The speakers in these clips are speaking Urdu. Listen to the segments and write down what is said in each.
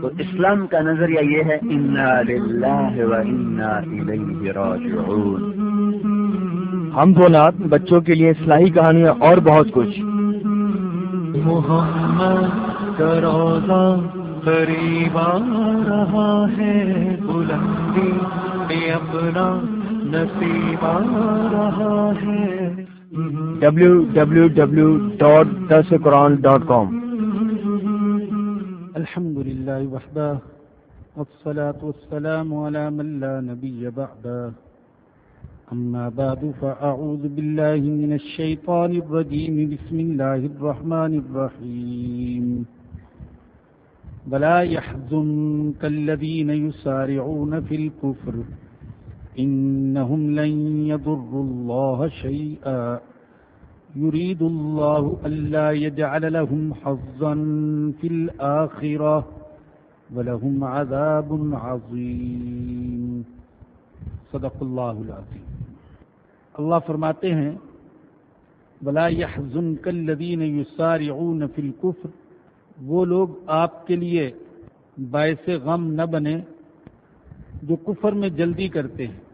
تو اسلام کا نظریہ یہ ہے ہم نات بچوں کے لیے اصلاحی کہانیاں اور بہت کچھ۔ محمد کا روزہ قریب آ رہا ہے بلندی میں اپنا نصیب آ رہا ہے۔ ڈبلو الحمد لله وحده، والصلاة والسلام على من لا نبي بعده. أما بعد، فأعوذ بالله من الشيطان الرجيم. بسم الله الرحمن الرحيم. ولا يحزنك الذين يسارعون في الكفر، إنهم لن يضروا الله شيئا. يريد الله ألا يجعل لهم حظا في الآخرة ولهم عذاب عظيم. صدق اللہ العظیم اللہ فرماتے ہیں بلا يحزنك الذين يسارعون في الكفر. وہ لوگ آپ کے لیے باعث غم نہ بنے جو کفر میں جلدی کرتے ہیں۔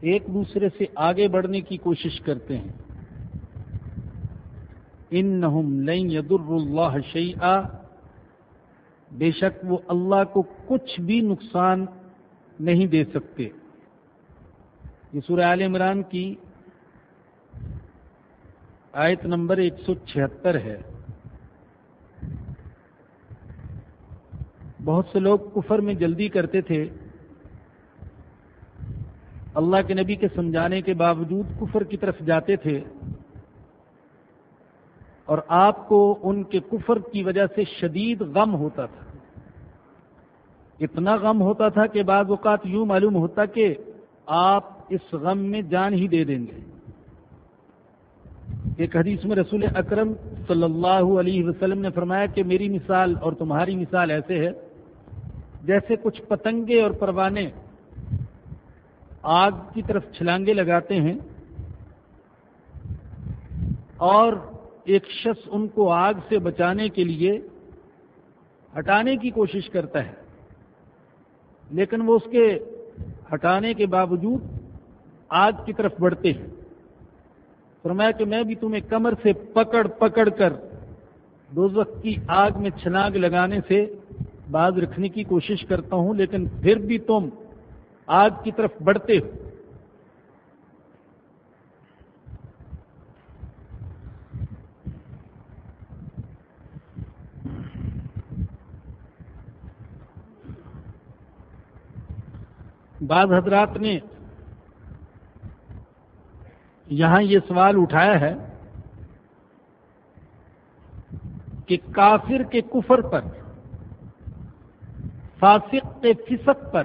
ایک دوسرے سے آگے بڑھنے کی کوشش کرتے ہیں۔ ان لن يضر اللہ شیئا۔ بے شک وہ اللہ کو کچھ بھی نقصان نہیں دے سکتے۔ یہ سورہ عال عمران کی آیت نمبر ایک سو چھہتر ہے۔ بہت سے لوگ کفر میں جلدی کرتے تھے۔ اللہ کے نبی کے سمجھانے کے باوجود کفر کی طرف جاتے تھے اور آپ کو ان کے کفر کی وجہ سے شدید غم ہوتا تھا۔ اتنا غم ہوتا تھا کہ بعض اوقات یوں معلوم ہوتا کہ آپ اس غم میں جان ہی دے دیں گے۔ ایک حدیث میں رسول اکرم صلی اللہ علیہ وسلم نے فرمایا کہ میری مثال اور تمہاری مثال ایسے ہے جیسے کچھ پتنگے اور پروانے آگ کی طرف چھلانگے لگاتے ہیں اور ایک شخص ان کو آگ سے بچانے کے لیے ہٹانے کی کوشش کرتا ہے، لیکن وہ اس کے ہٹانے کے باوجود آگ کی طرف بڑھتے ہیں۔ فرمایا کہ میں بھی تمہیں کمر سے پکڑ پکڑ کر دوزخ کی آگ میں چھلانگ لگانے سے باز رکھنے کی کوشش کرتا ہوں، لیکن پھر بھی تم آگ کی طرف بڑھتے ہو۔ بعض حضرات نے یہاں یہ سوال اٹھایا ہے کہ کافر کے کفر پر، فاسق کے فسق پر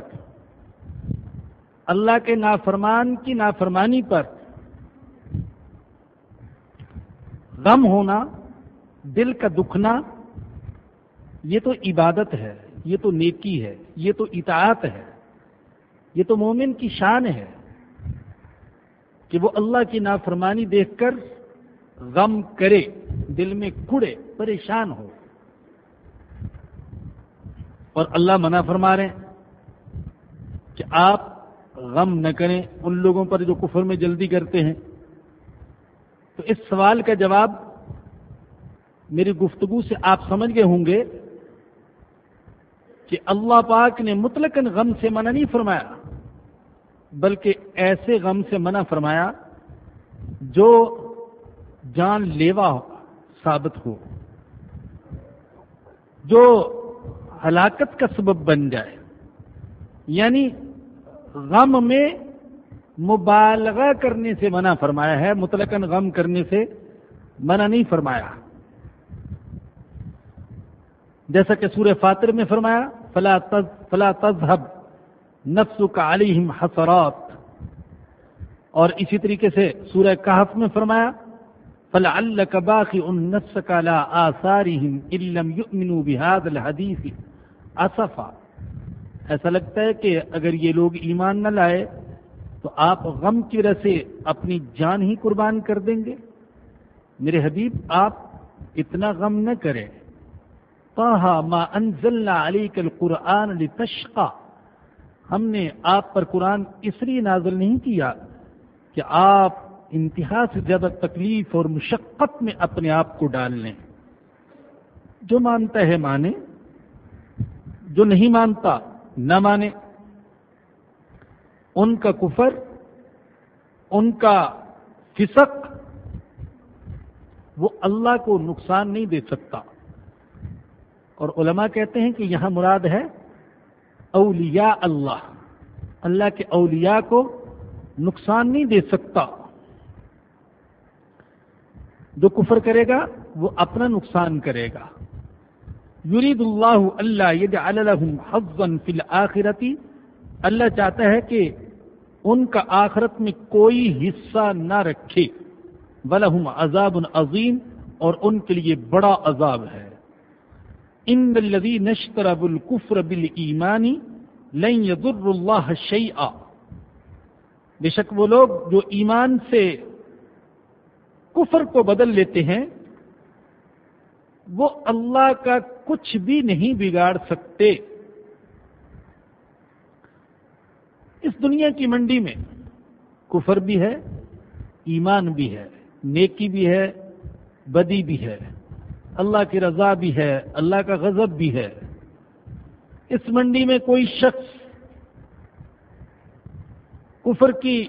اللہ کے نافرمان کی نافرمانی پر غم ہونا، دل کا دکھنا، یہ تو عبادت ہے، یہ تو نیکی ہے، یہ تو اطاعت ہے، یہ تو مومن کی شان ہے کہ وہ اللہ کی نافرمانی دیکھ کر غم کرے، دل میں کڑے پریشان ہو۔ اور اللہ منع فرما رہے ہیں کہ آپ غم نہ کریں ان لوگوں پر جو کفر میں جلدی کرتے ہیں۔ تو اس سوال کا جواب میری گفتگو سے آپ سمجھ گئے ہوں گے کہ اللہ پاک نے مطلق غم سے منع نہیں فرمایا، بلکہ ایسے غم سے منع فرمایا جو جان لیوا ثابت ہو، جو ہلاکت کا سبب بن جائے۔ یعنی غم میں مبالغہ کرنے سے منع فرمایا ہے مطلق غم کرنے سے منع نہیں فرمایا۔ جیسا کہ سورہ فاتر میں فرمایا، فلا تذهب نفس کا علیہم حسرات۔ اور اسی طریقے سے سورہ کہف میں فرمایا فلا اللہ باقی ان نفس کا لا آثارہم علم یؤمنوا بهذا الحدیث اصفا ایسا لگتا ہے کہ اگر یہ لوگ ایمان نہ لائے تو آپ غم کی وجہ سے اپنی جان ہی قربان کر دیں گے۔ میرے حبیب، آپ اتنا غم نہ کریں۔ طه ما انزلنا علیک القرآن لتشقا۔ ہم نے آپ پر قرآن اس لیے نازل نہیں کیا کہ آپ انتہا سے زیادہ تکلیف اور مشقت میں اپنے آپ کو ڈال لیں۔ جو مانتا ہے مانے، جو نہیں مانتا نہ مانے۔ ان کا کفر، ان کا فسق، وہ اللہ کو نقصان نہیں دے سکتا۔ اور علماء کہتے ہیں کہ یہاں مراد ہے اولیاء اللہ۔ اللہ کے اولیاء کو نقصان نہیں دے سکتا۔ جو کفر کرے گا، وہ اپنا نقصان کرے گا۔ یرید اللہ اللہ یجعل لهم حظا فی الاخرتی اللہ چاہتا ہے کہ ان کا آخرت میں کوئی حصہ نہ رکھے۔ ولہم عذاب عظیم اور ان کے لیے بڑا عذاب ہے۔ ان الذی نشتر بالکفر بالایمانی لن یضر اللہ شیئا بے شک وہ لوگ جو ایمان سے کفر کو بدل لیتے ہیں وہ اللہ کا کچھ بھی نہیں بگاڑ سکتے۔ اس دنیا کی منڈی میں کفر بھی ہے، ایمان بھی ہے، نیکی بھی ہے، بدی بھی ہے۔ اللہ کی رضا بھی ہے، اللہ کا غضب بھی ہے۔ اس منڈی میں کوئی شخص کفر کی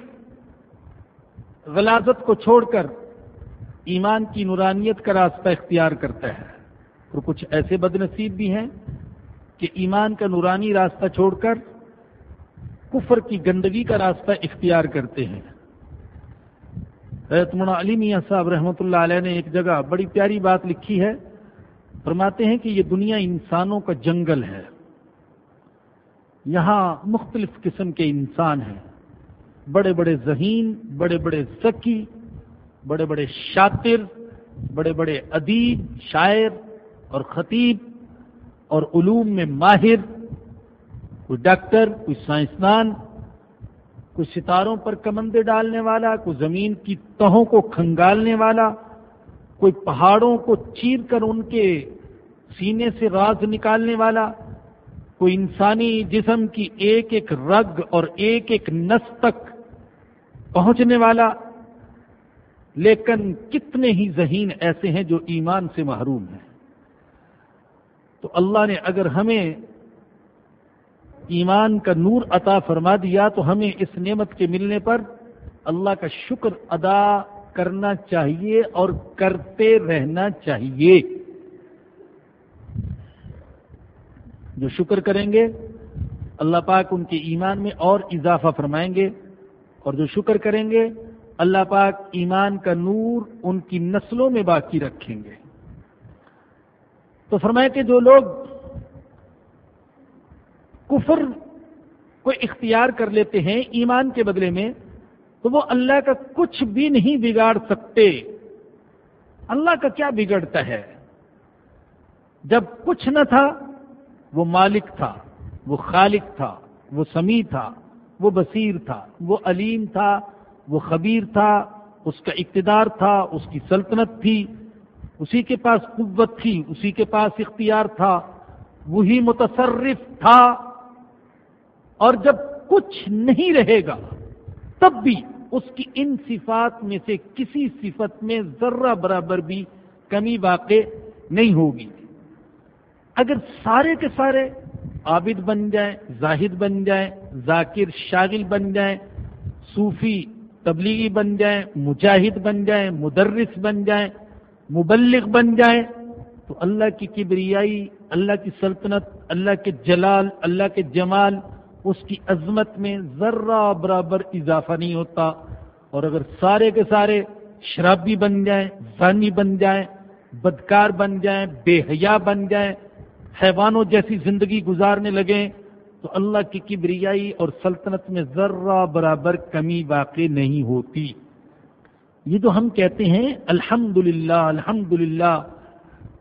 غلازت کو چھوڑ کر ایمان کی نورانیت کا راستہ اختیار کرتا ہے۔ اور کچھ ایسے بد نصیب بھی ہیں کہ ایمان کا نورانی راستہ چھوڑ کر کفر کی گندگی کا راستہ اختیار کرتے ہیں۔ منا علی میاں صاحب رحمۃ اللہ علیہ نے ایک جگہ بڑی پیاری بات لکھی ہے۔ فرماتے ہیں کہ یہ دنیا انسانوں کا جنگل ہے۔ یہاں مختلف قسم کے انسان ہیں۔ بڑے بڑے ذہین، بڑے بڑے ذکی بڑے بڑے شاطر، بڑے بڑے ادیب، شاعر اور خطیب اور علوم میں ماہر، کوئی ڈاکٹر، کوئی سائنسدان، کوئی ستاروں پر کمندے ڈالنے والا، کوئی زمین کی تہوں کو کھنگالنے والا، کوئی پہاڑوں کو چیر کر ان کے سینے سے راز نکالنے والا، کوئی انسانی جسم کی ایک ایک رگ اور ایک ایک نس تک پہنچنے والا لیکن کتنے ہی ذہین ایسے ہیں جو ایمان سے محروم ہیں۔ تو اللہ نے اگر ہمیں ایمان کا نور عطا فرما دیا تو ہمیں اس نعمت کے ملنے پر اللہ کا شکر ادا کرنا چاہیے اور کرتے رہنا چاہیے۔ جو شکر کریں گے، اللہ پاک ان کے ایمان میں اور اضافہ فرمائیں گے اور جو شکر کریں گے اللہ پاک ایمان کا نور ان کی نسلوں میں باقی رکھیں گے۔ تو فرمائے کہ جو لوگ کفر کو اختیار کر لیتے ہیں ایمان کے بدلے میں، تو وہ اللہ کا کچھ بھی نہیں بگاڑ سکتے۔ اللہ کا کیا بگڑتا ہے؟ جب کچھ نہ تھا، وہ مالک تھا، وہ خالق تھا، وہ سمیع تھا، وہ بصیر تھا، وہ علیم تھا وہ خبیر تھا، اس کا اقتدار تھا، اس کی سلطنت تھی، اسی کے پاس قوت تھی، اسی کے پاس اختیار تھا، وہی متصرف تھا۔ اور جب کچھ نہیں رہے گا، تب بھی اس کی ان صفات میں سے کسی صفت میں ذرہ برابر بھی کمی واقع نہیں ہوگی۔ اگر سارے کے سارے عابد بن جائیں، زاہد بن جائیں، ذاکر شاغل بن جائیں، صوفی تبلیغی بن جائیں، مجاہد بن جائیں، مدرس بن جائیں، مبلغ بن جائیں، تو اللہ کی کبریائی، اللہ کی سلطنت، اللہ کے جلال، اللہ کے جمال، اس کی عظمت میں ذرہ برابر اضافہ نہیں ہوتا۔ اور اگر سارے کے سارے شرابی بن جائیں، زانی بن جائیں، بدکار بن جائیں، بے حیا بن جائیں، حیوانوں جیسی زندگی گزارنے لگیں تو اللہ کی کبریائی اور سلطنت میں ذرہ برابر کمی واقع نہیں ہوتی۔ یہ جو ہم کہتے ہیں الحمد للہ الحمد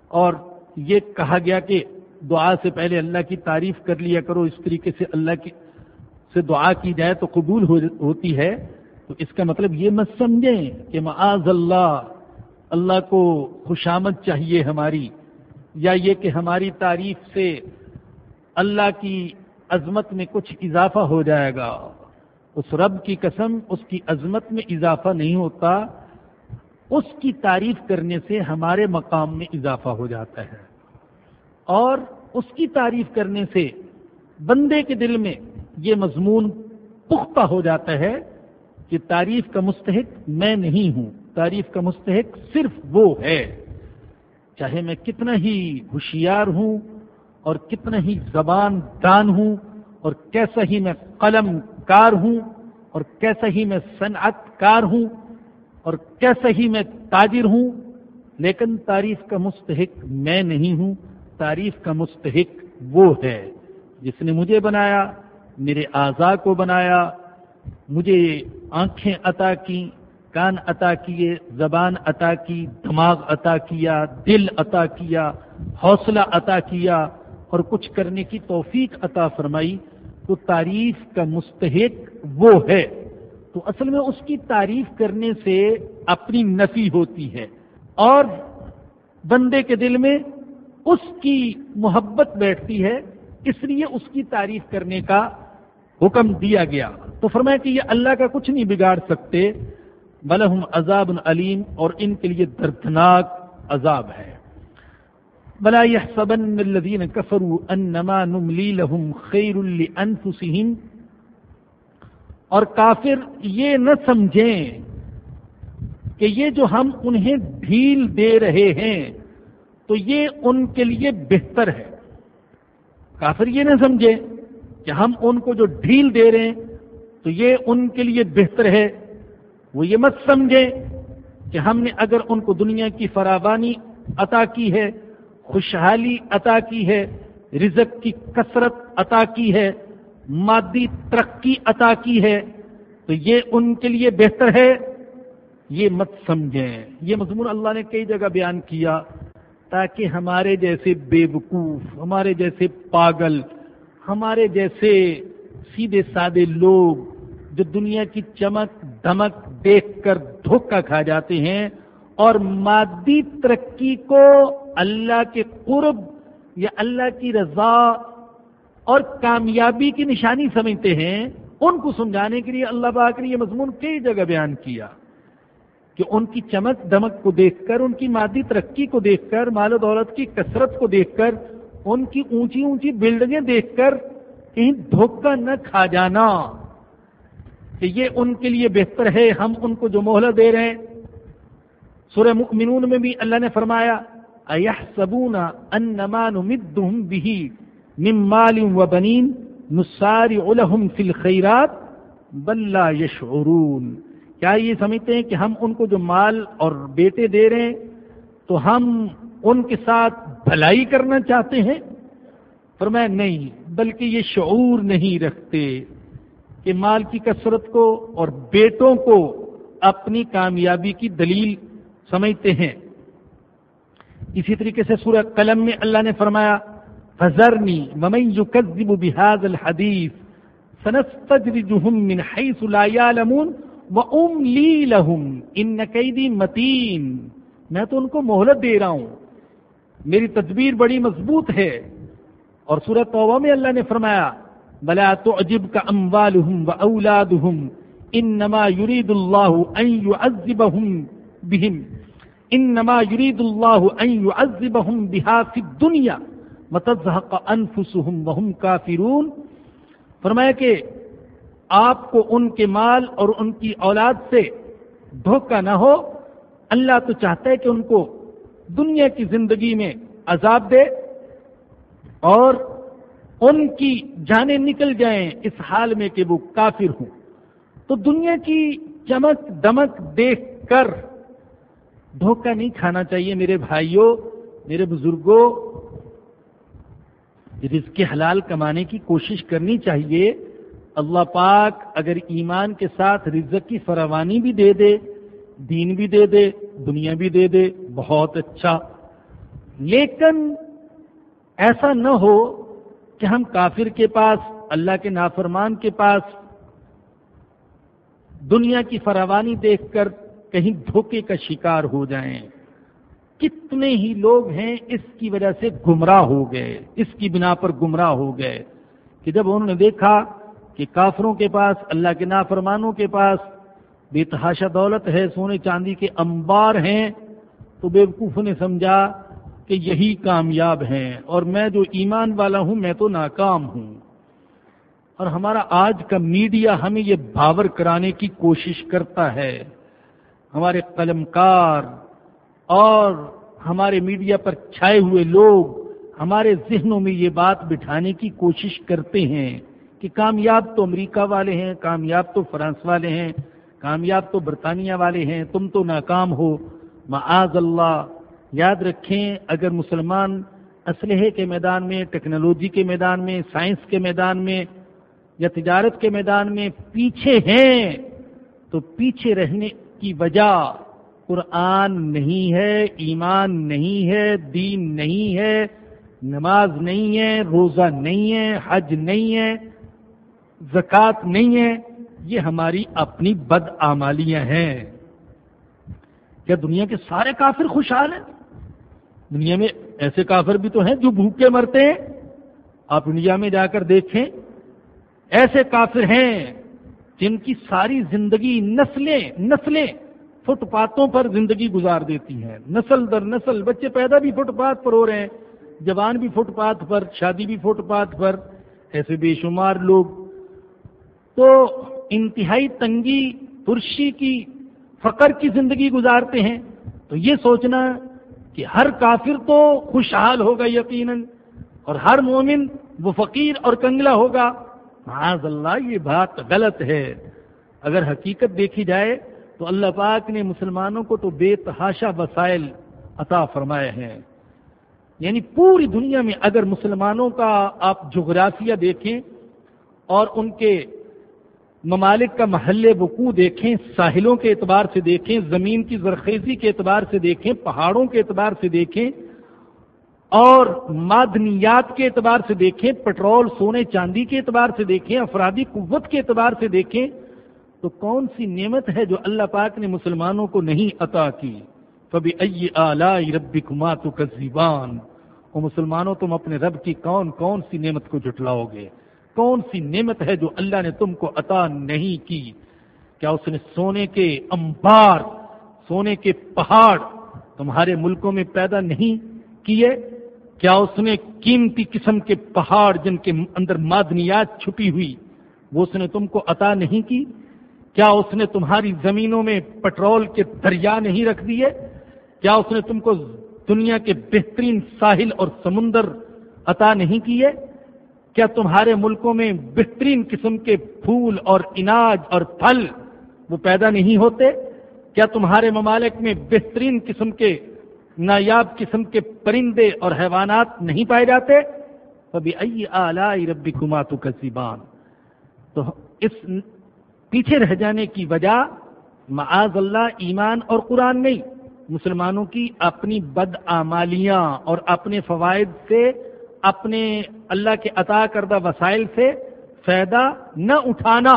اور یہ کہا گیا کہ دعا سے پہلے اللہ کی تعریف کر لیا کرو، اس طریقے سے اللہ کی سے دعا کی جائے تو قبول ہوتی ہے۔ تو اس کا مطلب یہ مت سمجھیں کہ معاذ اللہ اللہ کو خوشامد چاہیے ہماری، یا یہ کہ ہماری تعریف سے اللہ کی عظمت میں کچھ اضافہ ہو جائے گا۔ اس رب کی قسم، اس کی عظمت میں اضافہ نہیں ہوتا۔ اس کی تعریف کرنے سے ہمارے مقام میں اضافہ ہو جاتا ہے۔ اور اس کی تعریف کرنے سے بندے کے دل میں یہ مضمون پختہ ہو جاتا ہے کہ تعریف کا مستحق میں نہیں ہوں۔ تعریف کا مستحق صرف وہ ہے۔ چاہے میں کتنا ہی ہوشیار ہوں اور کتنا ہی زبان دان ہوں اور کیسا ہی میں قلم کار ہوں اور کیسا ہی میں صنعت کار ہوں اور کیسا ہی میں تاجر ہوں، لیکن تعریف کا مستحق میں نہیں ہوں تعریف کا مستحق وہ ہے جس نے مجھے بنایا، میرے اعضاء کو بنایا، مجھے آنکھیں عطا کی کان عطا کیے، زبان عطا کی، دماغ عطا کیا، دل عطا کیا، حوصلہ عطا کیا اور کچھ کرنے کی توفیق عطا فرمائی، تو تعریف کا مستحق وہ ہے۔ تو اصل میں اس کی تعریف کرنے سے اپنی نفی ہوتی ہے۔ اور بندے کے دل میں اس کی محبت بیٹھتی ہے، اس لیے اس کی تعریف کرنے کا حکم دیا گیا۔ تو فرمایا کہ یہ اللہ کا کچھ نہیں بگاڑ سکتے بلحم عذاب علیم اور ان کے لیے دردناک عذاب ہے۔ بلا يحسبن الذين كفروا انما نملي لهم خير لانفسهم اور کافر یہ نہ سمجھیں کہ یہ جو ہم انہیں ڈھیل دے رہے ہیں تو یہ ان کے لیے بہتر ہے۔ کافر یہ نہ سمجھیں کہ ہم ان کو جو ڈھیل دے رہے ہیں تو یہ ان کے لیے بہتر ہے۔ وہ یہ مت سمجھیں کہ ہم نے اگر ان کو دنیا کی فراوانی عطا کی ہے خوشحالی عطا کی ہے، رزق کی کثرت عطا کی ہے، مادی ترقی عطا کی ہے، تو یہ ان کے لیے بہتر ہے۔ یہ مت سمجھیں۔ یہ مضمون اللہ نے کئی جگہ بیان کیا، تاکہ ہمارے جیسے بے وقوف ہمارے جیسے پاگل، ہمارے جیسے سیدھے سادے لوگ جو دنیا کی چمک دمک دیکھ کر دھوکہ کھا جاتے ہیں اور مادی ترقی کو اللہ کے قرب یا اللہ کی رضا اور کامیابی کی نشانی سمجھتے ہیں، ان کو سمجھانے کے لیے اللہ باق نے یہ مضمون کئی جگہ بیان کیا کہ ان کی چمک دمک کو دیکھ کر، ان کی مادی ترقی کو دیکھ کر، مال و دولت کی کثرت کو دیکھ کر، ان کی اونچی اونچی بلڈنگیں دیکھ کر کہیں دھوکہ نہ کھا جانا کہ یہ ان کے لیے بہتر ہے، ہم ان کو جو مہلت دے رہے ہیں۔ سورہ مؤمنون میں بھی اللہ نے فرمایا ايحسبون انما نمدهم به من مال وبنين نسارع لهم في الخيرات؟ بل لا يشعرون۔ کیا یہ سمجھتے ہیں کہ ہم ان کو جو مال اور بیٹے دے رہے ہیں، تو ہم ان کے ساتھ بھلائی کرنا چاہتے ہیں؟ فرمایا، نہیں، بلکہ یہ شعور نہیں رکھتے کہ مال کی کثرت کو اور بیٹوں کو اپنی کامیابی کی دلیل سمجھتے ہیں۔ اسی طریقے سے سورہ قلم میں اللہ نے فرمایا فضرنی ممن يكذب بهذا الحديث سنستدرجهم من حيث لا يعلمون واملي لهم ان كيدي متين۔ میں تو ان کو مہلت دے رہا ہوں۔ میری تدبیر بڑی مضبوط ہے۔ اور سورہ توبہ میں اللہ نے فرمایا، بلا تعجبك اموالهم واولادهم انما يريد الله ان يعذبهم بهم۔ انما يريد الله ان يعذبهم بها في الدنيا وتزهق انفسهم وهم كافرون فرمایا کہ آپ کو ان کے مال اور ان کی اولاد سے دھوکہ نہ ہو، اللہ تو چاہتا ہے کہ ان کو دنیا کی زندگی میں عذاب دے اور ان کی جانیں نکل جائیں اس حال میں کہ وہ کافر ہوں۔ تو دنیا کی چمک دمک دیکھ کر دھوکہ نہیں کھانا چاہیے میرے بھائیوں، میرے بزرگوں۔ رزق حلال کمانے کی کوشش کرنی چاہیے۔ اللہ پاک اگر ایمان کے ساتھ رزق کی فراوانی بھی دے دے، دین بھی دے دے، دنیا بھی دے دے، بہت اچھا۔ لیکن ایسا نہ ہو کہ ہم کافر کے پاس، اللہ کے نافرمان کے پاس دنیا کی فراوانی دیکھ کر کہیں دھوکے کا شکار ہو جائیں۔ کتنے ہی لوگ ہیں اس کی وجہ سے گمراہ ہو گئے، اس کی بنا پر گمراہ ہو گئے کہ جب انہوں نے دیکھا کہ کافروں کے پاس، اللہ کے نافرمانوں کے پاس بے تحاشا دولت ہے، سونے چاندی کے انبار ہیں، تو بے وقوف نے سمجھا کہ یہی کامیاب ہیں اور میں جو ایمان والا ہوں، میں تو ناکام ہوں۔ اور ہمارا آج کا میڈیا ہمیں یہ باور کرانے کی کوشش کرتا ہے ہمارے قلم کار اور ہمارے میڈیا پر چھائے ہوئے لوگ ہمارے ذہنوں میں یہ بات بٹھانے کی کوشش کرتے ہیں کہ کامیاب تو امریکہ والے ہیں، کامیاب تو فرانس والے ہیں، کامیاب تو برطانیہ والے ہیں، تم تو ناکام ہو۔ معاذ اللہ، یاد رکھیں، اگر مسلمان اسلحے کے میدان میں، ٹیکنالوجی کے میدان میں، سائنس کے میدان میں یا تجارت کے میدان میں پیچھے ہیں، تو پیچھے رہنے کی وجہ قرآن نہیں ہے، ایمان نہیں ہے، دین نہیں ہے، نماز نہیں ہے، روزہ نہیں ہے، حج نہیں ہے، زکوٰۃ نہیں ہے، یہ ہماری اپنی بد آمالیاں ہیں۔ کیا دنیا کے سارے کافر خوشحال ہیں؟ دنیا میں ایسے کافر بھی تو ہیں جو بھوکے مرتے ہیں۔ آپ انڈیا میں جا کر دیکھیں، ایسے کافر ہیں جن کی ساری زندگی نسلیں نسلیں فٹ پاتھوں پر زندگی گزار دیتی ہیں۔ نسل در نسل بچے پیدا بھی فٹ پاتھ پر ہو رہے ہیں، جوان بھی فٹ پاتھ پر، شادی بھی فٹ پاتھ پر، ایسے بے شمار لوگ۔ تو انتہائی تنگی، ترشی کی، فقر کی زندگی گزارتے ہیں۔ تو یہ سوچنا کہ ہر کافر تو خوشحال ہوگا یقیناً، اور ہر مومن وہ فقیر اور کنگلا ہوگا۔ معاذ اللہ، یہ بات غلط ہے۔ اگر حقیقت دیکھی جائے تو اللہ پاک نے مسلمانوں کو تو بے تحاشا وسائل عطا فرمائے ہیں۔ یعنی پوری دنیا میں اگر مسلمانوں کا آپ جغرافیہ دیکھیں اور ان کے ممالک کا محل وقوع دیکھیں، ساحلوں کے اعتبار سے دیکھیں، زمین کی زرخیزی کے اعتبار سے دیکھیں، پہاڑوں کے اعتبار سے دیکھیں اور معدنیات کے اعتبار سے دیکھیں، پٹرول، سونے چاندی کے اعتبار سے دیکھیں، افرادی قوت کے اعتبار سے دیکھیں، تو کون سی نعمت ہے جو اللہ پاک نے مسلمانوں کو نہیں عطا کی؟ کبھی ائی اعلی ربی کمات کزیبان وہ مسلمانوں، تم اپنے رب کی کون کون سی نعمت کو جٹلاؤ گے؟ کون سی نعمت ہے جو اللہ نے تم کو عطا نہیں کی؟ کیا اس نے سونے کے انبار، سونے کے پہاڑ تمہارے ملکوں میں پیدا نہیں کیے؟ کیا اس نے قیمتی قسم کے پہاڑ جن کے اندر معدنیات چھپی ہوئی، وہ اس نے تم کو عطا نہیں کی؟ کیا اس نے تمہاری زمینوں میں پٹرول کے دریا نہیں رکھ دیے؟ کیا اس نے تم کو دنیا کے بہترین ساحل اور سمندر عطا نہیں کیے؟ کیا تمہارے ملکوں میں بہترین قسم کے پھول اور اناج اور پھل وہ پیدا نہیں ہوتے؟ کیا تمہارے ممالک میں بہترین قسم کے نایاب قسم کے پرندے اور حیوانات نہیں پائے جاتے؟ کبھی ائی اعلی ربی کمات کسیبان تو اس پیچھے رہ جانے کی وجہ معاذ اللہ ایمان اور قرآن نہیں مسلمانوں کی اپنی بد آمالیاں اور اپنے فوائد سے اپنے اللہ کے عطا کردہ وسائل سے فائدہ نہ اٹھانا۔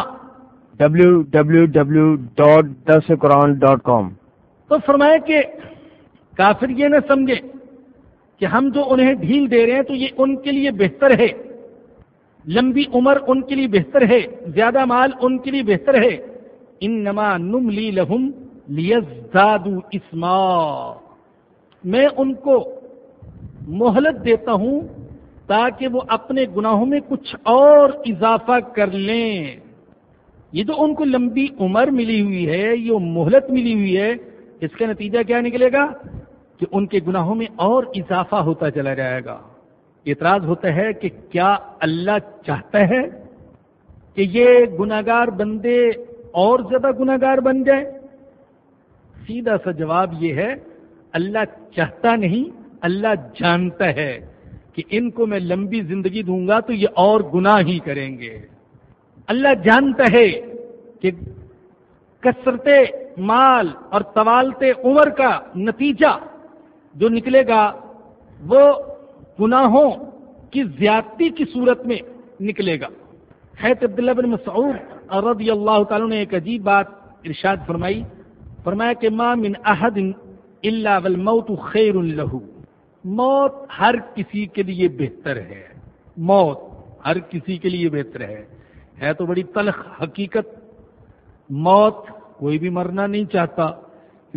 ڈبلو ڈبلو ڈبلو ڈاٹ دس قرآن ڈاٹ کام تو فرمائے کہ کافر یہ نہ سمجھے کہ ہم جو انہیں ڈھیل دے رہے ہیں تو یہ ان کے لیے بہتر ہے۔ لمبی عمر ان کے لیے بہتر ہے، زیادہ مال ان کے لیے بہتر ہے۔ ان نما نم لی لہم اسما۔ میں ان کو مہلت دیتا ہوں تاکہ وہ اپنے گناہوں میں کچھ اور اضافہ کر لیں۔ یہ جو ان کو لمبی عمر ملی ہوئی ہے، یہ مہلت ملی ہوئی ہے، اس کا نتیجہ کیا نکلے گا؟ کہ ان کے گناہوں میں اور اضافہ ہوتا چلا جائے گا۔ اعتراض ہوتا ہے کہ کیا اللہ چاہتا ہے کہ یہ گناگار بندے اور زیادہ گناگار بن جائیں؟ سیدھا سا جواب یہ ہے، اللہ چاہتا نہیں، اللہ جانتا ہے کہ ان کو میں لمبی زندگی دوں گا تو یہ اور گناہ ہی کریں گے۔ اللہ جانتا ہے کہ کثرت مال اور طوالت عمر کا نتیجہ جو نکلے گا، وہ گناہوں کی زیادتی کی صورت میں نکلے گا۔ حید عبداللہ بن مسعود رضی اللہ تعالیٰ نے ایک عجیب بات ارشاد فرمائی۔ فرمایا کہ ما من احد الا والموت خیر له۔ موت ہر کسی کے لیے بہتر ہے۔ موت ہر کسی کے لیے بہتر ہے۔ ہے تو بڑی تلخ حقیقت۔ موت کوئی بھی مرنا نہیں چاہتا۔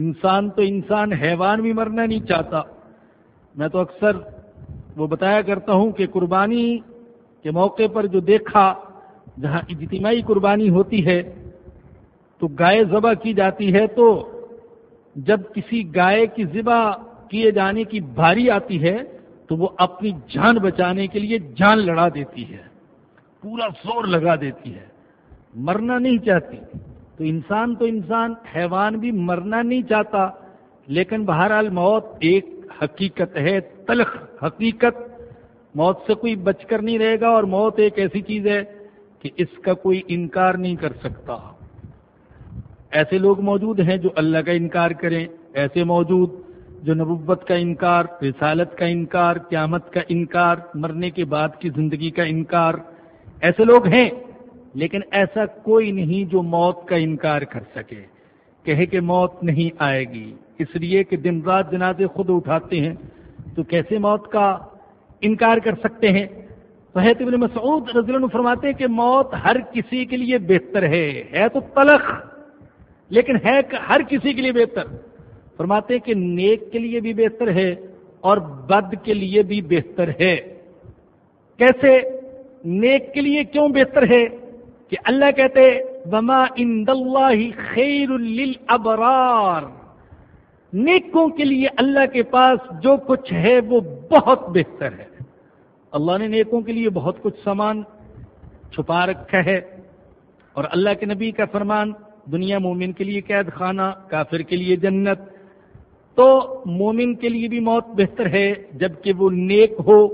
انسان تو انسان حیوان بھی مرنا نہیں چاہتا۔ میں تو اکثر وہ بتایا کرتا ہوں کہ قربانی کے موقع پر جو دیکھا جہاں اجتماعی قربانی ہوتی ہے، تو گائے ذبح کی جاتی ہے تو جب کسی گائے کی ذبح کیے جانے کی بھاری آتی ہے، تو وہ اپنی جان بچانے کے لیے جان لڑا دیتی ہے، پورا زور لگا دیتی ہے۔ مرنا نہیں چاہتی۔ تو انسان تو انسان، حیوان بھی مرنا نہیں چاہتا، لیکن بہرحال موت ایک حقیقت ہے، تلخ حقیقت۔ موت سے کوئی بچ کر نہیں رہے گا اور موت ایک ایسی چیز ہے کہ اس کا کوئی انکار نہیں کر سکتا۔ ایسے لوگ موجود ہیں جو اللہ کا انکار کریں، ایسے موجود جو نبوت کا انکار، رسالت کا انکار، قیامت کا انکار، مرنے کے بعد کی زندگی کا انکار۔ ایسے لوگ ہیں۔ لیکن ایسا کوئی نہیں جو موت کا انکار کر سکے۔ کہے کہ موت نہیں آئے گی۔ اس لیے کہ دن رات جنازے خود اٹھاتے ہیں، تو کیسے موت کا انکار کر سکتے ہیں؟ فہد ابن مسعود رضی اللہ عنہ فرماتے ہیں کہ موت ہر کسی کے لیے بہتر ہے۔ ہے تو تلخ لیکن ہے ہر کسی کے لیے بہتر۔ فرماتے ہیں کہ نیک کے لیے بھی بہتر ہے اور بد کے لیے بھی بہتر ہے۔ کیسے؟ نیک کے لیے کیوں بہتر ہے؟ کہ اللہ کہتے وما اند اللہ خیر للابرار نیکوں کے لیے اللہ کے پاس جو کچھ ہے وہ بہت بہتر ہے۔ اللہ نے نیکوں کے لیے بہت کچھ سامان چھپا رکھا ہے۔ اور اللہ کے نبی کا فرمان، دنیا مومن کے لیے قید خانہ، کافر کے لیے جنت۔ تو مومن کے لیے بھی موت بہتر ہے، جبکہ وہ نیک ہو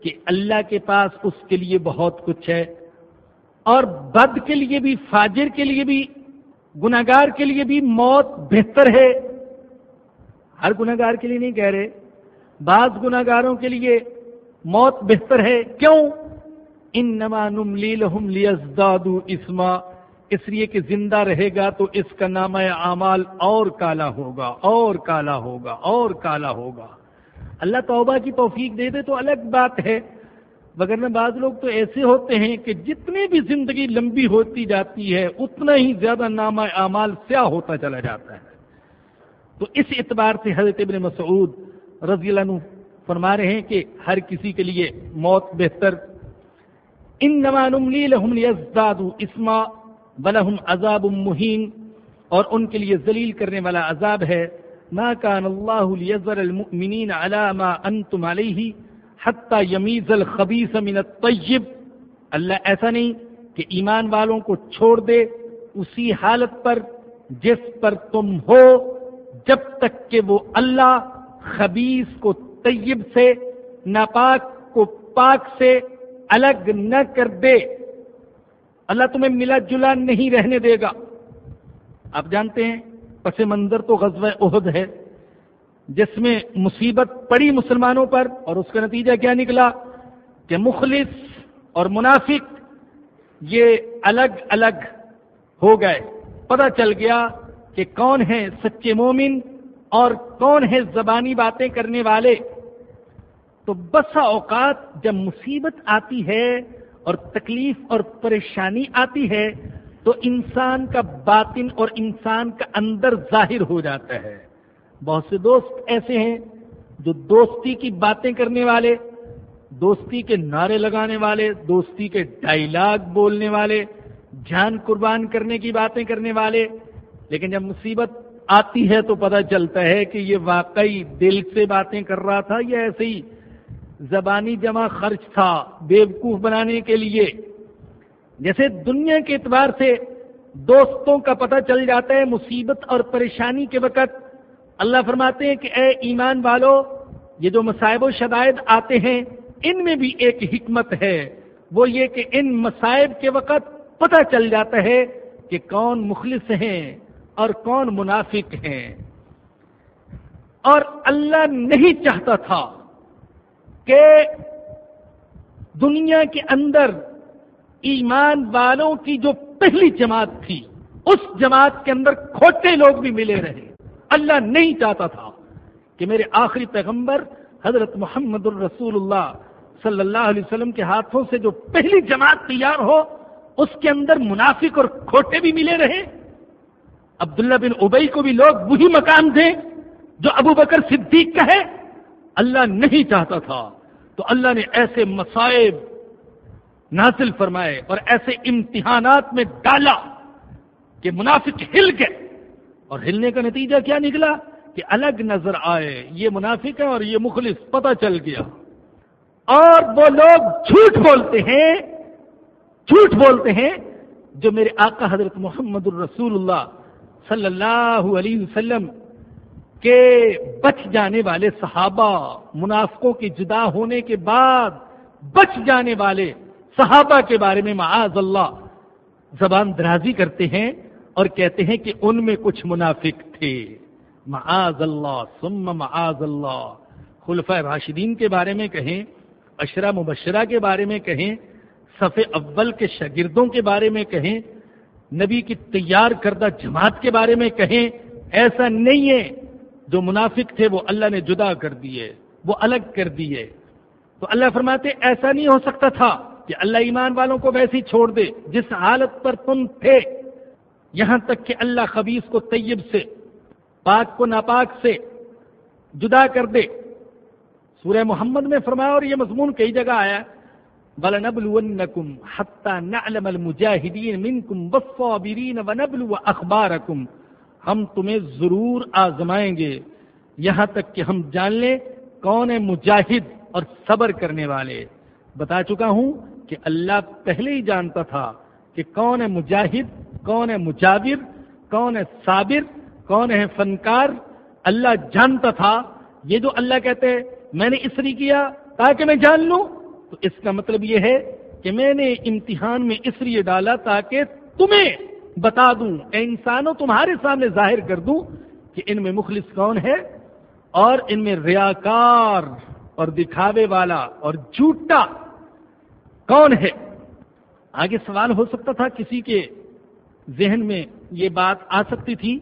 کہ اللہ کے پاس اس کے لیے بہت کچھ ہے۔ اور بد کے لیے بھی، فاجر کے لیے بھی گناگار کے لیے بھی موت بہتر ہے۔ ہر گناگار کے لیے نہیں کہہ رہے۔ بعض گناگاروں کے لیے موت بہتر ہے۔ کیوں؟ ان نما نم لیلحم لیزدادو اسما۔ اس لیے کہ زندہ رہے گا تو اس کا نام اعمال اور کالا ہوگا، اور کالا ہوگا، اور کالا ہوگا۔ اللہ توبہ کی توفیق دے دے تو الگ بات ہے۔ میں بعض لوگ تو ایسے ہوتے ہیں کہ جتنی بھی زندگی لمبی ہوتی جاتی ہے، اتنا ہی زیادہ نام اعمال سیاہ ہوتا چلا جاتا ہے۔ تو اس اعتبار سے حضرت ابن مسعود رضی اللہ عنہ فرما رہے ہیں کہ ہر کسی کے لیے موت بہتر۔ ان نمان اسما بلحم عذاب مہین، اور ان کے لیے ذلیل کرنے والا عذاب ہے۔ ما كان الله ليذر المؤمنين على ما انتم عليه حتى يميز الخبيث من الطيب۔ اللہ ایسا نہیں کہ ایمان والوں کو چھوڑ دے اسی حالت پر جس پر تم ہو، جب تک کہ وہ اللہ خبیص کو طیب سے، ناپاک کو پاک سے الگ نہ کر دے۔ اللہ تمہیں ملا جلا نہیں رہنے دے گا۔ آپ جانتے ہیں، پس منظر تو غزوہ عہد ہے۔ جس میں مصیبت پڑی مسلمانوں پر اور اس کا نتیجہ کیا نکلا کہ مخلص اور منافق یہ الگ الگ ہو گئے۔ پتہ چل گیا کہ کون ہے سچے مومن اور کون ہے زبانی باتیں کرنے والے۔ تو بسا اوقات جب مصیبت آتی ہے اور تکلیف اور پریشانی آتی ہے تو انسان کا باطن اور انسان کا اندر ظاہر ہو جاتا ہے۔ بہت سے دوست ایسے ہیں جو دوستی کی باتیں کرنے والے، دوستی کے نعرے لگانے والے، دوستی کے ڈائلاگ بولنے والے، جان قربان کرنے کی باتیں کرنے والے۔ لیکن جب مصیبت آتی ہے تو پتہ چلتا ہے کہ یہ واقعی دل سے باتیں کر رہا تھا یا ایسے ہی زبانی جمع خرچ تھا بیوقوف بنانے کے لیے۔ جیسے دنیا کے اعتبار سے دوستوں کا پتہ چل جاتا ہے مصیبت اور پریشانی کے وقت اللہ فرماتے ہیں کہ اے ایمان والو، یہ جو مصائب و شدائد آتے ہیں، ان میں بھی ایک حکمت ہے۔ وہ یہ کہ ان مسائب کے وقت پتہ چل جاتا ہے کہ کون مخلص ہیں اور کون منافق ہیں۔ اور اللہ نہیں چاہتا تھا کہ دنیا کے اندر ایمان والوں کی جو پہلی جماعت تھی، اس جماعت کے اندر کھوٹے لوگ بھی ملے رہے۔ اللہ نہیں چاہتا تھا کہ میرے آخری پیغمبر حضرت محمد الرسول اللہ صلی اللہ علیہ وسلم کے ہاتھوں سے جو پہلی جماعت تیار ہو، اس کے اندر منافق اور کھوٹے بھی ملے رہے۔ عبداللہ بن ابئی کو بھی لوگ وہی مقام دیں جو ابو بکر صدیق کا ہے۔ اللہ نہیں چاہتا تھا۔ تو اللہ نے ایسے مسائب نازل فرمائے اور ایسے امتحانات میں ڈالا کہ منافق ہل گئے۔ اور ہلنے کا نتیجہ کیا نکلا کہ الگ نظر آئے، یہ منافق ہے اور یہ مخلص، پتہ چل گیا۔ اور وہ لوگ جھوٹ بولتے ہیں، جھوٹ بولتے ہیں جو میرے آقا حضرت محمد الرسول اللہ صلی اللہ علیہ وسلم کے بچ جانے والے صحابہ، منافقوں کے جدا ہونے کے بعد بچ جانے والے صحابہ کے بارے میں معاذ اللہ زبان درازی کرتے ہیں۔ اور کہتے ہیں کہ ان میں کچھ منافق تھے۔ معاذ اللہ، ثم معاذ اللہ۔ خلفۂ راشدین کے بارے میں کہیں اشرا مبشرہ کے بارے میں کہیں، صف اول کے شاگردوں کے بارے میں کہیں، نبی کی تیار کردہ جماعت کے بارے میں کہیں، ایسا نہیں ہے۔ جو منافق تھے وہ اللہ نے جدا کر دیے، وہ الگ کر دیے۔ تو اللہ فرماتے، ایسا نہیں ہو سکتا تھا کہ اللہ ایمان والوں کو ویسے ہی چھوڑ دے، جس حالت پر تم تھے۔ یہاں تک کہ اللہ خبیص کو طیب سے، پاک کو ناپاک سے جدا کر دے۔ سورہ محمد میں فرمایا اور یہ مضمون کئی جگہ آیا بلنبلونکم حتی نعلم المجاہدین منکم والصابرین ونبلو اخبارکم ہم تمہیں ضرور آزمائیں گے۔ یہاں تک کہ ہم جان لیں کون ہے مجاہد اور صبر کرنے والے۔ بتا چکا ہوں کہ اللہ پہلے ہی جانتا تھا کہ کون ہے مجاہد کون ہے مجاور، کون ہے صابر، کون ہے فنکار؟ اللہ جانتا تھا۔ یہ جو اللہ کہتے ہیں، میں نے اس لیے کیا تاکہ میں جان لوں۔ تو اس کا مطلب یہ ہے کہ میں نے امتحان میں اس لیے ڈالا تاکہ تمہیں بتا دوں۔ اے انسانوں، تمہارے سامنے ظاہر کر دوں کہ ان میں مخلص کون ہے اور ان میں ریاکار اور دکھاوے والا اور جھوٹا کون ہے۔ آگے سوال ہو سکتا تھا کسی کے۔ ذہن میں یہ بات آ سکتی تھی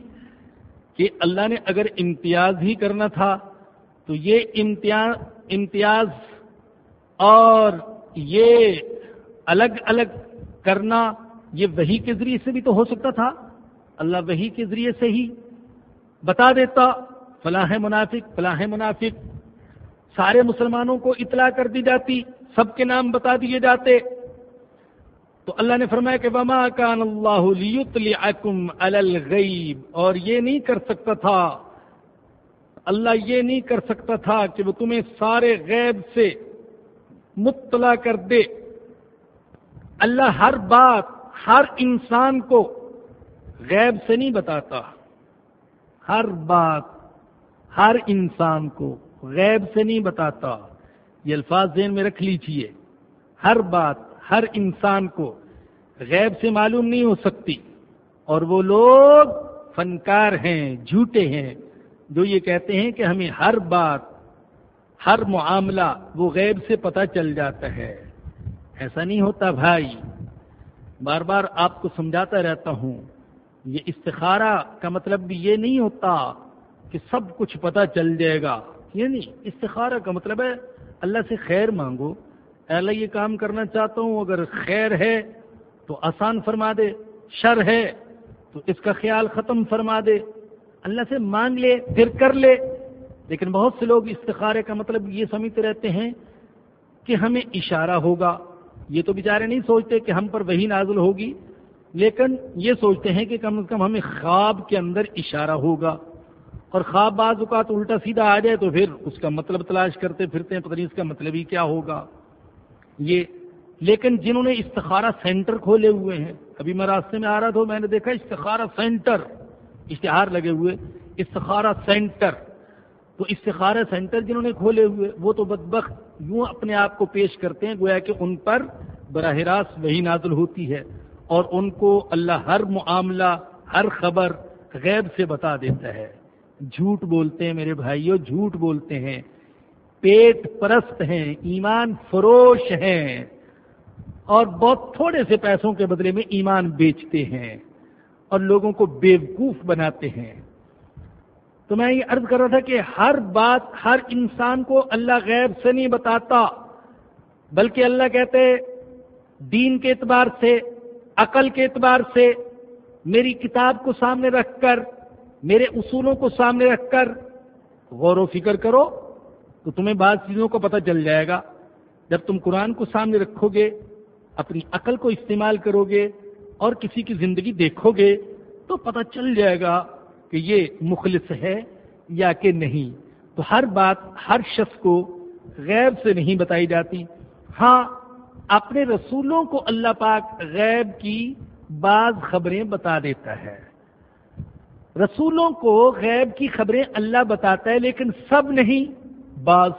کہ اللہ نے اگر امتیاز ہی کرنا تھا تو یہ امتیاز امتیاز اور یہ الگ الگ کرنا یہ وہی کے ذریعے سے بھی تو ہو سکتا تھا۔ اللہ وہی کے ذریعے سے ہی بتا دیتا، فلاح منافق فلاح منافق۔ سارے مسلمانوں کو اطلاع کر دی جاتی، سب کے نام بتا دیے جاتے۔ تو اللہ نے فرمایا کہ وما کان اللہ الغیب اور یہ نہیں کر سکتا تھا، اللہ یہ نہیں کر سکتا تھا کہ وہ تمہیں سارے غیب سے مطلع کر دے۔ اللہ ہر بات، ہر انسان کو غیب سے نہیں بتاتا۔ ہر بات، ہر انسان کو غیب سے نہیں بتاتا۔ یہ الفاظ ذہن میں رکھ لیجیے ہر بات ہر انسان کو غیب سے معلوم نہیں ہو سکتی اور وہ لوگ فنکار ہیں، جھوٹے ہیں، جو یہ کہتے ہیں کہ ہمیں ہر بات، ہر معاملہ وہ غیب سے پتہ چل جاتا ہے۔ ایسا نہیں ہوتا بھائی۔ بار بار آپ کو سمجھاتا رہتا ہوں۔ یہ استخارہ کا مطلب بھی یہ نہیں ہوتا کہ سب کچھ پتہ چل جائے گا۔ یہ نہیں استخارہ کا مطلب ہے اللہ سے خیر مانگو۔ اللہ یہ کام کرنا چاہتا ہوں، اگر خیر ہے تو آسان فرما دے، شر ہے تو اس کا خیال ختم فرما دے۔ اللہ سے مانگ لے، پھر کر لے۔ لیکن بہت سے لوگ استخارے کا مطلب یہ سمجھتے رہتے ہیں کہ ہمیں اشارہ ہوگا۔ یہ تو بیچارے نہیں سوچتے کہ ہم پر وہی نازل ہوگی، لیکن یہ سوچتے ہیں کہ کم از کم ہمیں خواب کے اندر اشارہ ہوگا۔ اور خواب بعض اوقات الٹا سیدھا آ جائے تو پھر اس کا مطلب تلاش کرتے پھرتے ہیں، پتہ نہیں اس کا مطلب ہی کیا ہوگا۔ یہ لیکن جنہوں نے استخارہ سینٹر کھولے ہوئے ہیں، ابھی میں راستے میں آ رہا تھا، میں نے دیکھا استخارہ سینٹر، اشتہار لگے ہوئے، استخارہ سینٹر۔ تو استخارہ سینٹر جنہوں نے کھولے ہوئے، وہ تو بدبخت یوں اپنے آپ کو پیش کرتے ہیں، گویا کہ ان پر براہ راست وہی نازل ہوتی ہے اور ان کو اللہ ہر معاملہ، ہر خبر غیب سے بتا دیتا ہے۔ جھوٹ بولتے ہیں میرے بھائیوں جھوٹ بولتے ہیں۔ پیٹ پرست ہیں، ایمان فروش ہیں۔ اور بہت تھوڑے سے پیسوں کے بدلے میں ایمان بیچتے ہیں اور لوگوں کو بیوقوف بناتے ہیں۔ تو میں یہ عرض کر رہا تھا کہ ہر بات، ہر انسان کو اللہ غیب سے نہیں بتاتا، بلکہ اللہ کہتے دین کے اعتبار سے، عقل کے اعتبار سے، میری کتاب کو سامنے رکھ کر، میرے اصولوں کو سامنے رکھ کر، غور و فکر کرو۔ تو تمہیں بعض چیزوں کو پتہ چل جائے گا۔ جب تم قرآن کو سامنے رکھو گے، اپنی عقل کو استعمال کرو گے اور کسی کی زندگی دیکھو گے، تو پتہ چل جائے گا کہ یہ مخلص ہے یا کہ نہیں۔ تو ہر بات ہر شخص کو غیب سے نہیں بتائی جاتی۔ ہاں اپنے رسولوں کو اللہ پاک غیب کی بعض خبریں بتا دیتا ہے۔ رسولوں کو غیب کی خبریں اللہ بتاتا ہے، لیکن سب نہیں۔ بعض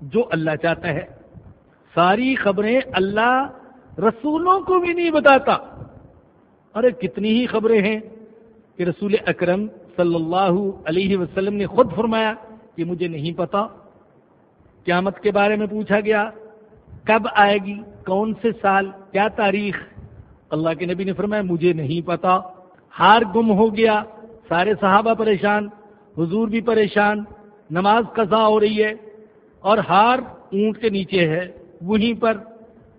جو اللہ چاہتا ہے۔ ساری خبریں اللہ رسولوں کو بھی نہیں بتاتا۔ ارے کتنی ہی خبریں ہیں کہ رسول اکرم صلی اللہ علیہ وسلم نے خود فرمایا کہ مجھے نہیں پتا۔ قیامت کے بارے میں پوچھا گیا، کب آئے گی؟ کون سے سال؟ کیا تاریخ؟ اللہ کے نبی نے فرمایا، مجھے نہیں پتا۔ ہار گم ہو گیا، سارے صحابہ پریشان، حضور بھی پریشان۔ نماز قضا ہو رہی ہے اور ہار اونٹ کے نیچے ہے، وہیں پر،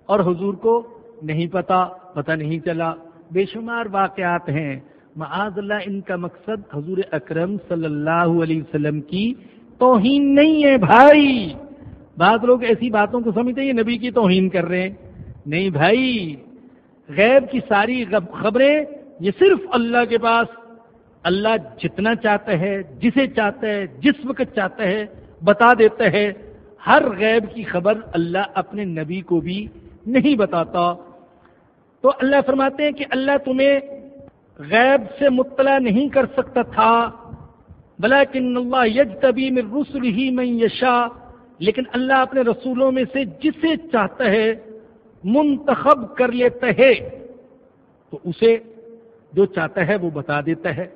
اور حضور کو نہیں پتا پتہ نہیں چلا۔ بے شمار واقعات ہیں۔ معاذ اللہ، ان کا مقصد حضور اکرم صلی اللہ علیہ وسلم کی توہین نہیں ہے، بھائی۔ بعض لوگ ایسی باتوں کو سمجھتے ہیں نبی کی توہین کر رہے ہیں۔ نہیں بھائی، غیب کی ساری خبریں، یہ صرف اللہ کے پاس اللہ جتنا چاہتا ہے جسے چاہتا ہے جس وقت چاہتا ہے بتا دیتا ہے ہر غیب کی خبر اللہ اپنے نبی کو بھی نہیں بتاتا۔ تو اللہ فرماتے ہیں کہ اللہ تمہیں غیب سے مطلع نہیں کر سکتا تھا۔ بلاکن اللہ یج طبی میں رسول ہی میں یشا لیکن اللہ اپنے رسولوں میں سے جسے چاہتا ہے منتخب کر لیتا ہے تو اسے جو چاہتا ہے وہ بتا دیتا ہے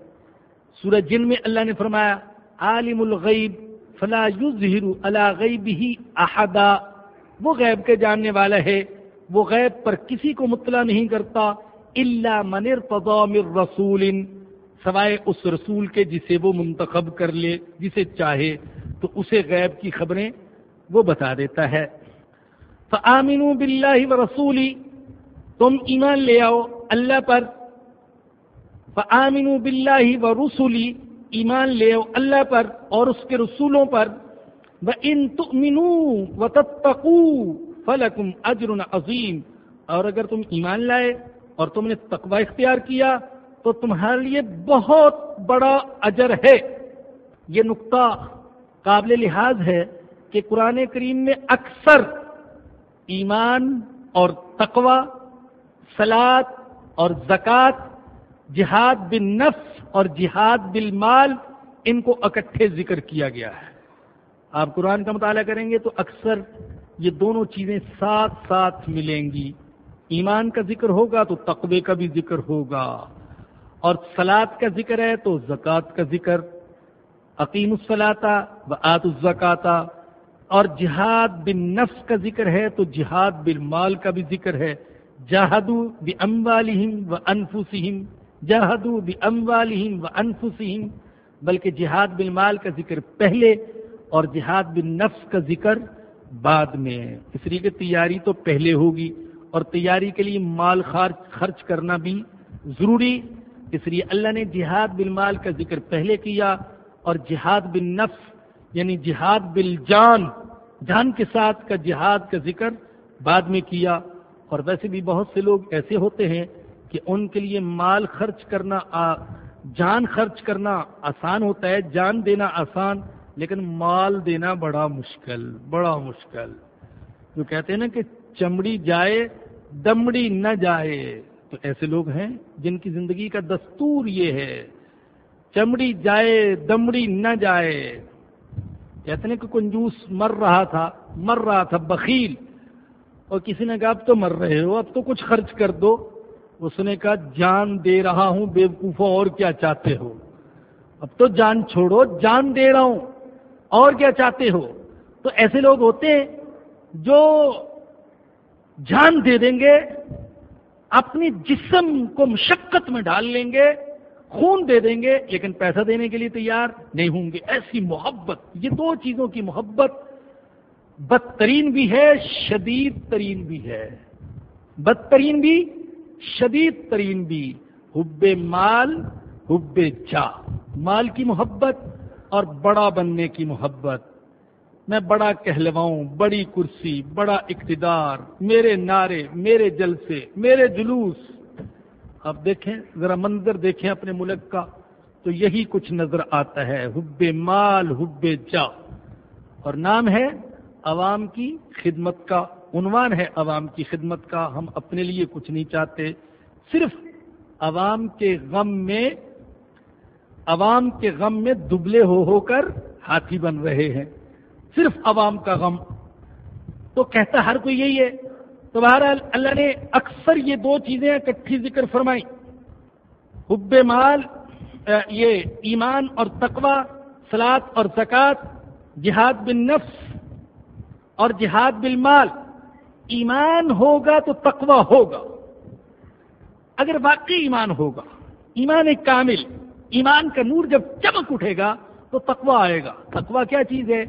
سورج جن میں اللہ نے فرمایا، عالم الغیب فلا یظہر علی غیبہ احدا وہ غیب کے جاننے والا ہے، وہ غیب پر کسی کو مطلع نہیں کرتا اللہ من ارتضا من رسول، سوائے اس رسول کے جسے وہ منتخب کر لے، جسے چاہے، تو اسے غیب کی خبریں وہ بتا دیتا ہے۔ فآمنوا باللہ ورسولی تم ایمان لے آؤ، اللہ پر فآمنوا باللہ ورسولی ایمان لے اللہ پر اور اس کے رسولوں پر وَإِن تُؤْمِنُوا وَتَتَّقُوا فَلَكُمْ أَجْرٌ عَظِيمٌ اور اگر تم ایمان لائے اور تم نے تقوی اختیار کیا تو تمہارے لیے بہت بڑا اجر ہے۔ یہ نقطہ قابل لحاظ ہے کہ قرآن کریم میں اکثر ایمان اور تقوی سلاد اور زکوٰۃ جہاد بن نفس اور جہاد بالمال ان کو اکٹھے ذکر کیا گیا ہے۔ آپ قرآن کا مطالعہ کریں گے تو اکثر یہ دونوں چیزیں ساتھ ساتھ ملیں گی۔ ایمان کا ذکر ہوگا تو تقوی کا بھی ذکر ہوگا۔ اور سلاد کا ذکر ہے تو زکوٰۃ کا ذکر۔ عقیم الصلاطہ و آت الزکاتہ اور جہاد بن نفس کا ذکر ہے تو جہاد بالمال کا بھی ذکر ہے۔ جہادو بھی اموالہم و انفسہم۔ جہادو بھی اموالہم و انفسہم، بلکہ جہاد بالمال کا ذکر پہلے اور جہاد بن نفس کا ذکر بعد میں۔ اس لیے کہ تیاری تو پہلے ہوگی اور تیاری کے لیے مال خرچ کرنا بھی ضروری۔ اس لیے اللہ نے جہاد بالمال کا ذکر پہلے کیا اور جہاد بن نفس یعنی جہاد بل جان جان کے ساتھ کا جہاد کا ذکر بعد میں کیا۔ اور ویسے بھی بہت سے لوگ ایسے ہوتے ہیں کہ ان کے لیے مال خرچ کرنا جان خرچ کرنا آسان ہوتا ہے، جان دینا آسان، لیکن مال دینا بڑا مشکل بڑا مشکل۔ جو کہتے ہیں نا کہ چمڑی جائے، دمڑی نہ جائے۔ تو ایسے لوگ ہیں جن کی زندگی کا دستور یہ ہے، چمڑی جائے، دمڑی نہ جائے۔ کہتے ہیں کہ کنجوس مر رہا تھا، مر رہا تھا، بخیل۔ اور کسی نے کہا، اب تو مر رہے ہو، اب تو کچھ خرچ کر دو۔ اس نے کہا، جان دے رہا ہوں بے وقوفوں اور کیا چاہتے ہو؟ اب تو جان چھوڑو، جان دے رہا ہوں، اور کیا چاہتے ہو؟ تو ایسے لوگ ہوتے ہیں جو جان دے دیں گے، اپنی جسم کو مشقت میں ڈال لیں گے، خون دے دیں گے، لیکن پیسہ دینے کے لیے تیار نہیں ہوں گے۔ ایسی محبت، یہ دو چیزوں کی محبت، بدترین بھی ہے، شدید ترین بھی ہے۔ بدترین بھی شدید ترین بھی حب مال، حب چا مال کی محبت اور بڑا بننے کی محبت۔ میں بڑا کہلواؤں، بڑی کرسی، بڑا اقتدار۔ میرے نعرے، میرے جلسے، میرے جلوس۔ اب دیکھیں، ذرا منظر دیکھیں اپنے ملک کا۔ تو یہی کچھ نظر آتا ہے، حب مال، حب جا۔ اور نام ہے عوام کی خدمت کا عنوان ہے عوام کی خدمت کا، ہم اپنے لیے کچھ نہیں چاہتے۔ صرف عوام کے غم میں، عوام کے غم میں دبلے ہو ہو کر ہاتھی بن رہے ہیں۔ صرف عوام کا غم۔ تو کہتا ہر کوئی یہی ہے۔ تو بہرحال اللہ نے اکثر یہ دو چیزیں اکٹھی ذکر فرمائی حب مال یہ ایمان اور تقوی سلاد اور زکوٰۃ جہاد بن نفس اور جہاد بالمال۔ ایمان ہوگا تو تقوی ہوگا۔ اگر واقعی ایمان ہوگا، ایمان ایک کامل، ایمان کا نور جب چمک اٹھے گا تو تقوی آئے گا۔ تقوی کیا چیز ہے؟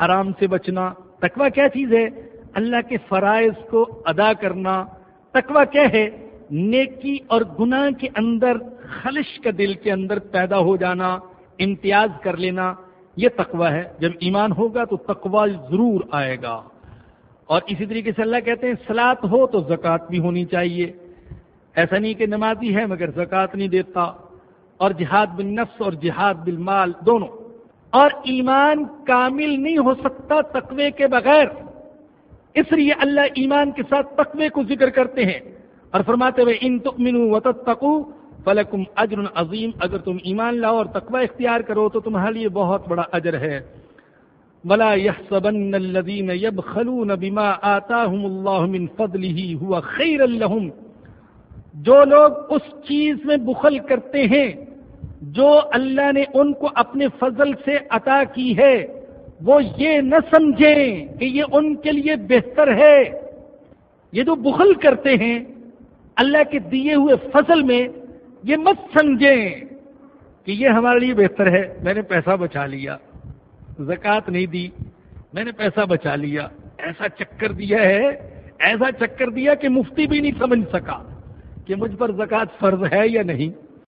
حرام سے بچنا۔ تقوی کیا چیز ہے؟ اللہ کے فرائض کو ادا کرنا۔ تقوی کیا ہے؟ نیکی اور گناہ کے اندر، خلش کا دل کے اندر پیدا ہو جانا، امتیاز کر لینا، یہ تقوی ہے۔ جب ایمان ہوگا تو تقوی ضرور آئے گا۔ اور اسی طریقے سے اللہ کہتے ہیں سلاد ہو تو زکوٰۃ بھی ہونی چاہیے۔ ایسا نہیں کہ نمازی ہے مگر زکوٰۃ نہیں دیتا۔ اور جہاد بن نفس اور جہاد بالمال دونوں۔ اور ایمان کامل نہیں ہو سکتا تقوی کے بغیر۔ اس لیے اللہ ایمان کے ساتھ تقوی کو ذکر کرتے ہیں۔ اور فرماتے ہوئے ان و تتقو فلکم اجر عظیم۔ اگر تم ایمان لاؤ اور تقوی اختیار کرو تو تمہارے لیے بہت بڑا اجر ہے۔ ولا يحسبن الذين يبخلون بما آتاهم الله من فضله هو خير لهم. جو لوگ اس چیز میں بخل کرتے ہیں، جو اللہ نے ان کو اپنے فضل سے عطا کی ہے، وہ یہ نہ سمجھیں کہ یہ ان کے لیے بہتر ہے۔ یہ جو بخل کرتے ہیں، اللہ کے دیے ہوئے فضل میں یہ مت سمجھیں کہ یہ ہمارے لیے بہتر ہے، میں نے پیسہ بچا لیا۔ زکوٰۃ نہیں دی، میں نے پیسہ بچا لیا۔ ایسا چکر دیا ہے، ایسا چکر دیا کہ مفتی بھی نہیں سمجھ سکا کہ مجھ پر زکوٰۃ فرض ہے یا نہیں۔